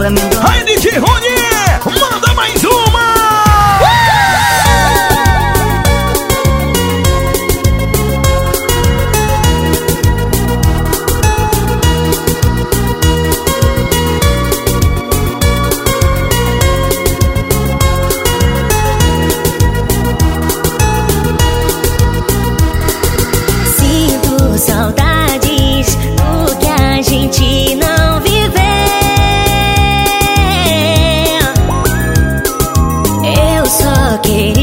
pra mim. Só